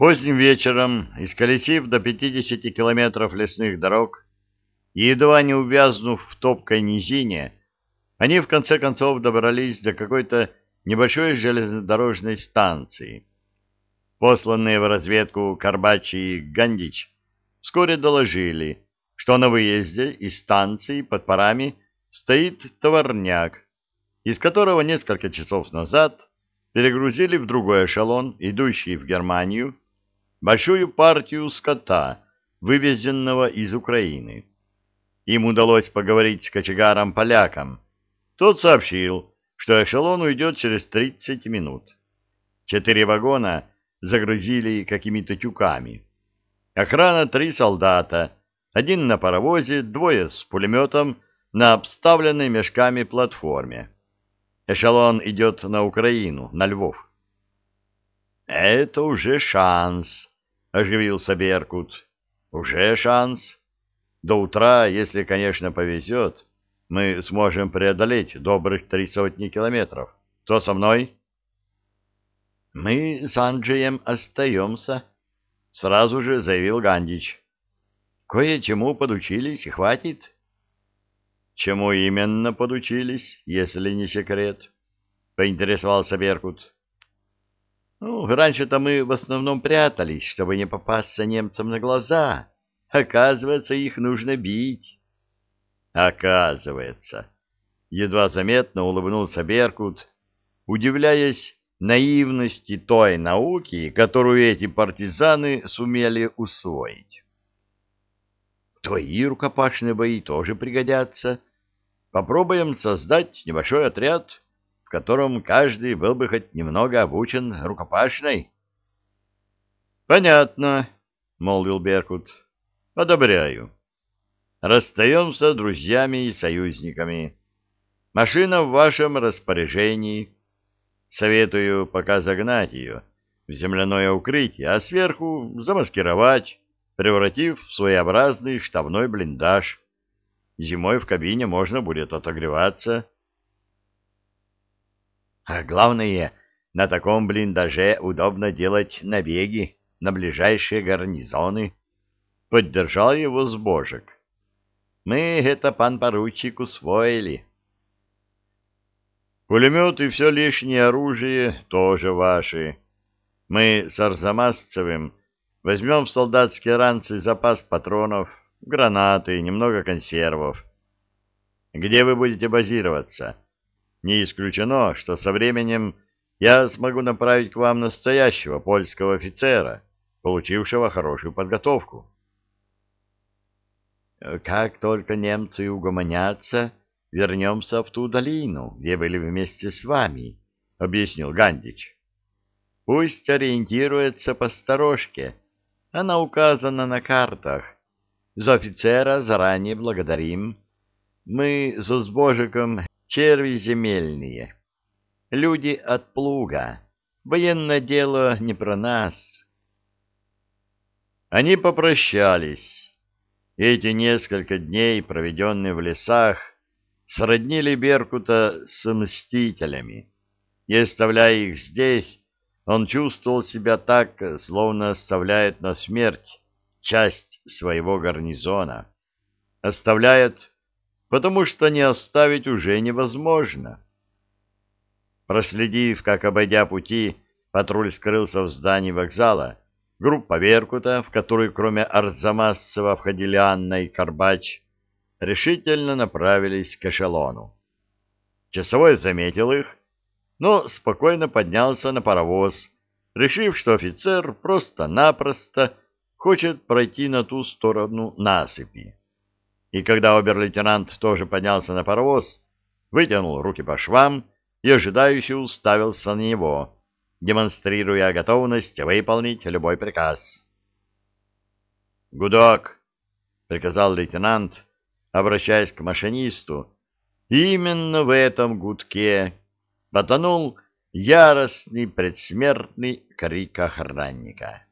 Поздним вечером, исколесив до 50 километров лесных дорог и едва не увязнув в топкой низине, они в конце концов добрались до какой-то небольшой железнодорожной станции. Посланные в разведку Карбачи и Гандич вскоре доложили, что на выезде из станции под парами стоит товарняк, из которого несколько часов назад перегрузили в другой эшелон, идущий в Германию, большую партию скота, вывезенного из Украины. Им удалось поговорить с кочегаром-поляком. Тот сообщил, что эшелон уйдет через 30 минут. Четыре вагона загрузили какими-то тюками. Охрана три солдата, один на паровозе, двое с пулеметом на обставленной мешками платформе. Эшелон идет на Украину, на Львов. «Это уже шанс», — оживился Беркут. «Уже шанс. До утра, если, конечно, повезет, мы сможем преодолеть добрых три сотни километров. Кто со мной?» «Мы с Анджием остаемся», — сразу же заявил Гандич. «Кое-чему подучились, хватит». «Чему именно подучились, если не секрет?» — поинтересовался Беркут. Ну, раньше-то мы в основном прятались, чтобы не попасться немцам на глаза. Оказывается, их нужно бить. Оказывается. Едва заметно улыбнулся Беркут, удивляясь наивности той науки, которую эти партизаны сумели усвоить. Твои рукопашные бои тоже пригодятся. Попробуем создать небольшой отряд в котором каждый был бы хоть немного обучен рукопашной. — Понятно, — молвил Беркут. — Одобряю. Расстаемся с друзьями и союзниками. Машина в вашем распоряжении. Советую пока загнать ее в земляное укрытие, а сверху замаскировать, превратив в своеобразный штабной блиндаж. Зимой в кабине можно будет отогреваться. А главное, на таком блиндаже удобно делать набеги на ближайшие гарнизоны. Поддержал его сбожек. Мы это, пан поручик, усвоили. Пулемет и все лишнее оружие тоже ваши. Мы с Арзамасцевым возьмем в солдатские ранцы запас патронов, гранаты, немного консервов. Где вы будете базироваться? — не исключено, что со временем я смогу направить к вам настоящего польского офицера, получившего хорошую подготовку. Как только немцы угомонятся, вернемся в ту долину, где были вместе с вами, — объяснил Гандич. Пусть ориентируется по сторожке, она указана на картах. За офицера заранее благодарим. Мы со Сбожиком черви земельные, люди от плуга, военное дело не про нас. Они попрощались. Эти несколько дней, проведенные в лесах, сроднили Беркута с мстителями, и, оставляя их здесь, он чувствовал себя так, словно оставляет на смерть часть своего гарнизона, оставляет потому что не оставить уже невозможно. Проследив, как, обойдя пути, патруль скрылся в здании вокзала, группа Веркута, в которую кроме Арзамасцева входили Анна и Карбач, решительно направились к эшелону. Часовой заметил их, но спокойно поднялся на паровоз, решив, что офицер просто-напросто хочет пройти на ту сторону насыпи и когда обер-лейтенант тоже поднялся на паровоз, вытянул руки по швам и ожидающе уставился на него, демонстрируя готовность выполнить любой приказ. «Гудок!» — приказал лейтенант, обращаясь к машинисту. Именно в этом гудке потонул яростный предсмертный крик охранника.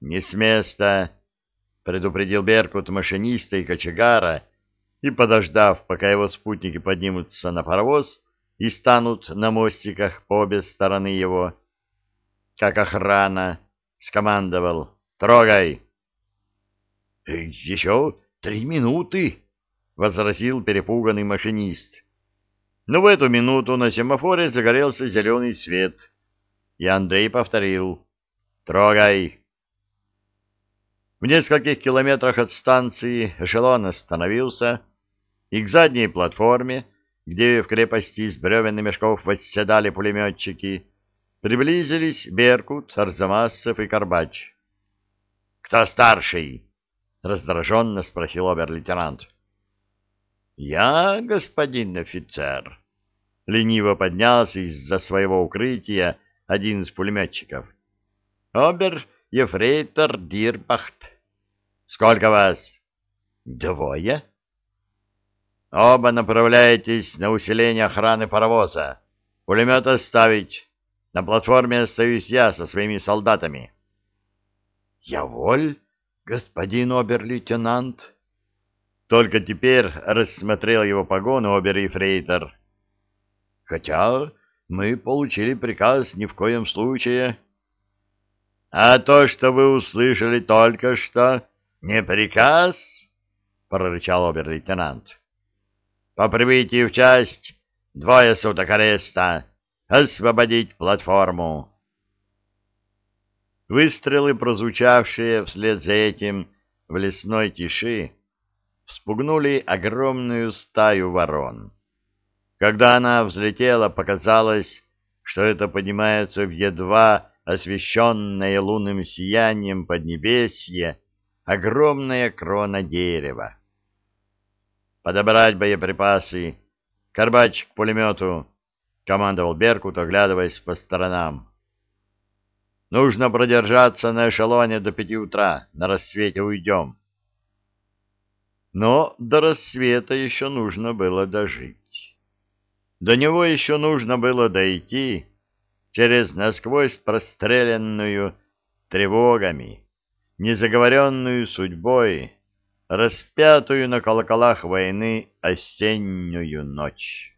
«Не с места!» Предупредил Беркут машиниста и кочегара, и, подождав, пока его спутники поднимутся на паровоз и станут на мостиках по обе стороны его, как охрана, скомандовал. «Трогай!» «Еще три минуты!» — возразил перепуганный машинист. Но в эту минуту на семафоре загорелся зеленый свет, и Андрей повторил «Трогай!». В нескольких километрах от станции эшелон остановился, и к задней платформе, где в крепости из бревен мешков восседали пулеметчики, приблизились Беркут, Арзамасов и Карбач. «Кто старший?» — раздраженно спросил обер-лейтенант. «Я, господин офицер», — лениво поднялся из-за своего укрытия один из пулеметчиков. «Обер-ефрейтор Дирбахт». «Сколько вас?» «Двое». «Оба направляетесь на усиление охраны паровоза. Пулемет оставить. На платформе остаюсь я со своими солдатами». «Я воль, господин обер-лейтенант». Только теперь рассмотрел его погону обер-ефрейтор. Хотя мы получили приказ ни в коем случае. А то, что вы услышали только что, не приказ, прорычал обер-лейтенант. По прибытии в часть двое суток ареста. Освободить платформу. Выстрелы, прозвучавшие вслед за этим в лесной тиши, вспугнули огромную стаю ворон. Когда она взлетела, показалось, что это поднимается в едва освещенное лунным сиянием поднебесье огромная крона дерева. «Подобрать боеприпасы! Карбач к пулемету!» — командовал Беркут, оглядываясь по сторонам. «Нужно продержаться на эшелоне до пяти утра, на рассвете уйдем». Но до рассвета еще нужно было дожить. До него еще нужно было дойти через насквозь простреленную тревогами, незаговоренную судьбой, распятую на колоколах войны осеннюю ночь.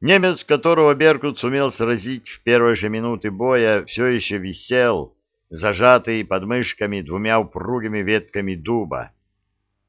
Немец, которого Беркут сумел сразить в первые же минуты боя, все еще висел, зажатый под мышками двумя упругими ветками дуба.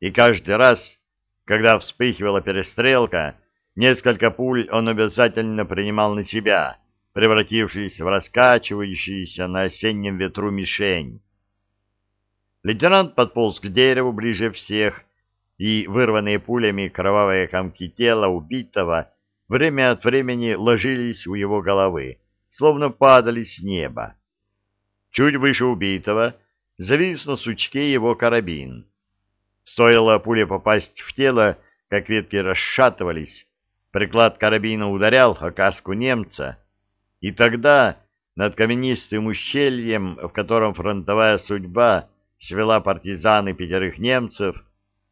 И каждый раз, когда вспыхивала перестрелка, несколько пуль он обязательно принимал на себя, превратившись в раскачивающуюся на осеннем ветру мишень. Лейтенант подполз к дереву ближе всех, и вырванные пулями кровавые комки тела убитого время от времени ложились у его головы, словно падали с неба. Чуть выше убитого завис на сучке его карабин. Стоило пуле попасть в тело, как ветки расшатывались, приклад карабина ударял о каску немца, и тогда над каменистым ущельем, в котором фронтовая судьба свела партизаны пятерых немцев,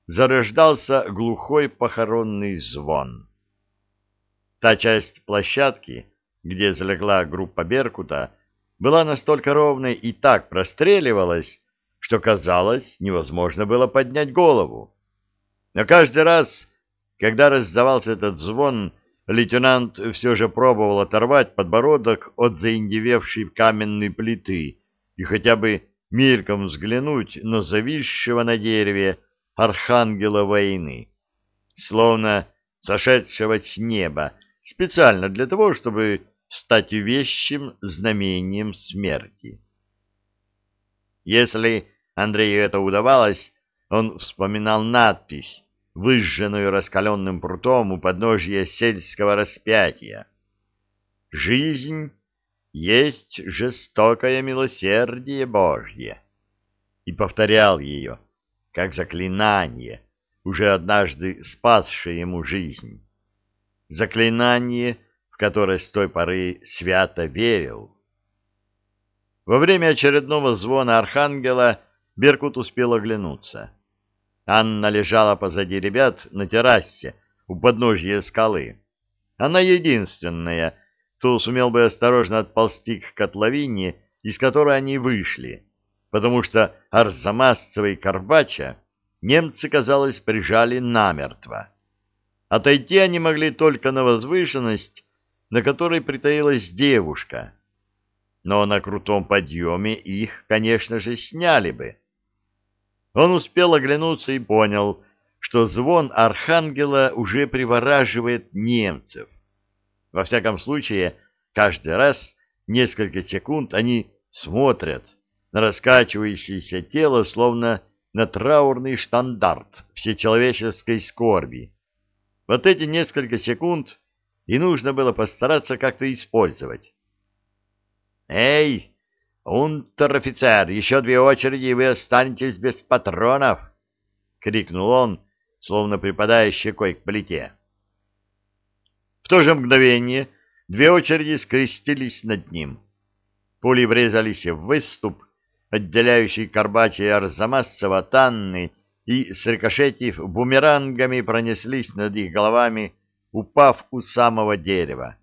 зарождался глухой похоронный звон. Та часть площадки, где залегла группа «Беркута», была настолько ровной и так простреливалась, что, казалось, невозможно было поднять голову. Но каждый раз, когда раздавался этот звон, лейтенант все же пробовал оторвать подбородок от заиндевевшей каменной плиты и хотя бы мельком взглянуть на зависшего на дереве архангела войны, словно сошедшего с неба, специально для того, чтобы стать вещим знамением смерти. Если Андрею это удавалось, он вспоминал надпись, выжженную раскаленным прутом у подножия сельского распятия. «Жизнь есть жестокое милосердие Божье», и повторял ее, как заклинание, уже однажды спасшее ему жизнь. Заклинание — которой с той поры свято верил. Во время очередного звона архангела Беркут успел оглянуться. Анна лежала позади ребят на террасе у подножья скалы. Она единственная, кто сумел бы осторожно отползти к котловине, из которой они вышли, потому что Арзамасцева и Карбача немцы, казалось, прижали намертво. Отойти они могли только на возвышенность, на которой притаилась девушка. но на крутом подъеме их, конечно же, сняли бы. Он успел оглянуться и понял, что звон архангела уже привораживает немцев. Во всяком случае, каждый раз несколько секунд они смотрят на раскачивающееся тело, словно на траурный штандарт всечеловеческой скорби. Вот эти несколько секунд и нужно было постараться как-то использовать. «Эй, унтер-офицер, еще две очереди, и вы останетесь без патронов!» — крикнул он, словно припадая щекой к плите. В то же мгновение две очереди скрестились над ним. Пули врезались в выступ, отделяющий Карбачи и от Анны, и, срикошетив, бумерангами пронеслись над их головами, упав у самого дерева.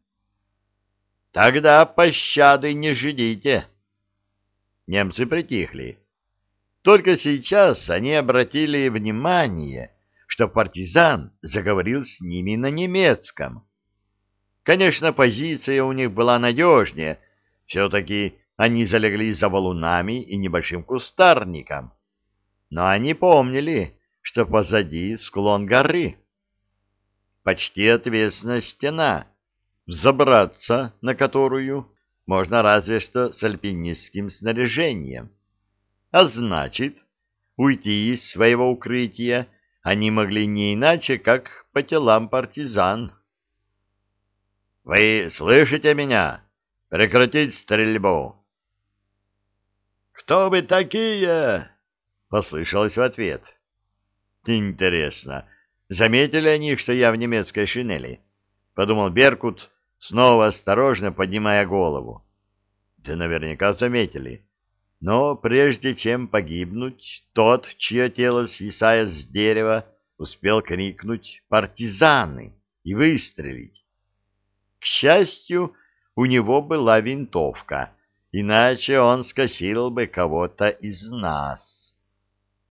«Тогда пощады не ждите!» Немцы притихли. Только сейчас они обратили внимание, что партизан заговорил с ними на немецком. Конечно, позиция у них была надежнее, все-таки они залегли за валунами и небольшим кустарником. Но они помнили, что позади склон горы. Почти отвесная стена, взобраться на которую можно разве что с альпинистским снаряжением. А значит, уйти из своего укрытия они могли не иначе, как по телам партизан. «Вы слышите меня? Прекратить стрельбу!» «Кто вы такие?» — послышалось в ответ. «Интересно, заметили они, что я в немецкой шинели?» — подумал Беркут, снова осторожно поднимая голову. «Да наверняка заметили. Но прежде чем погибнуть, тот, чье тело, свисая с дерева, успел крикнуть «Партизаны!» и выстрелить. К счастью, у него была винтовка — иначе он скосил бы кого-то из нас.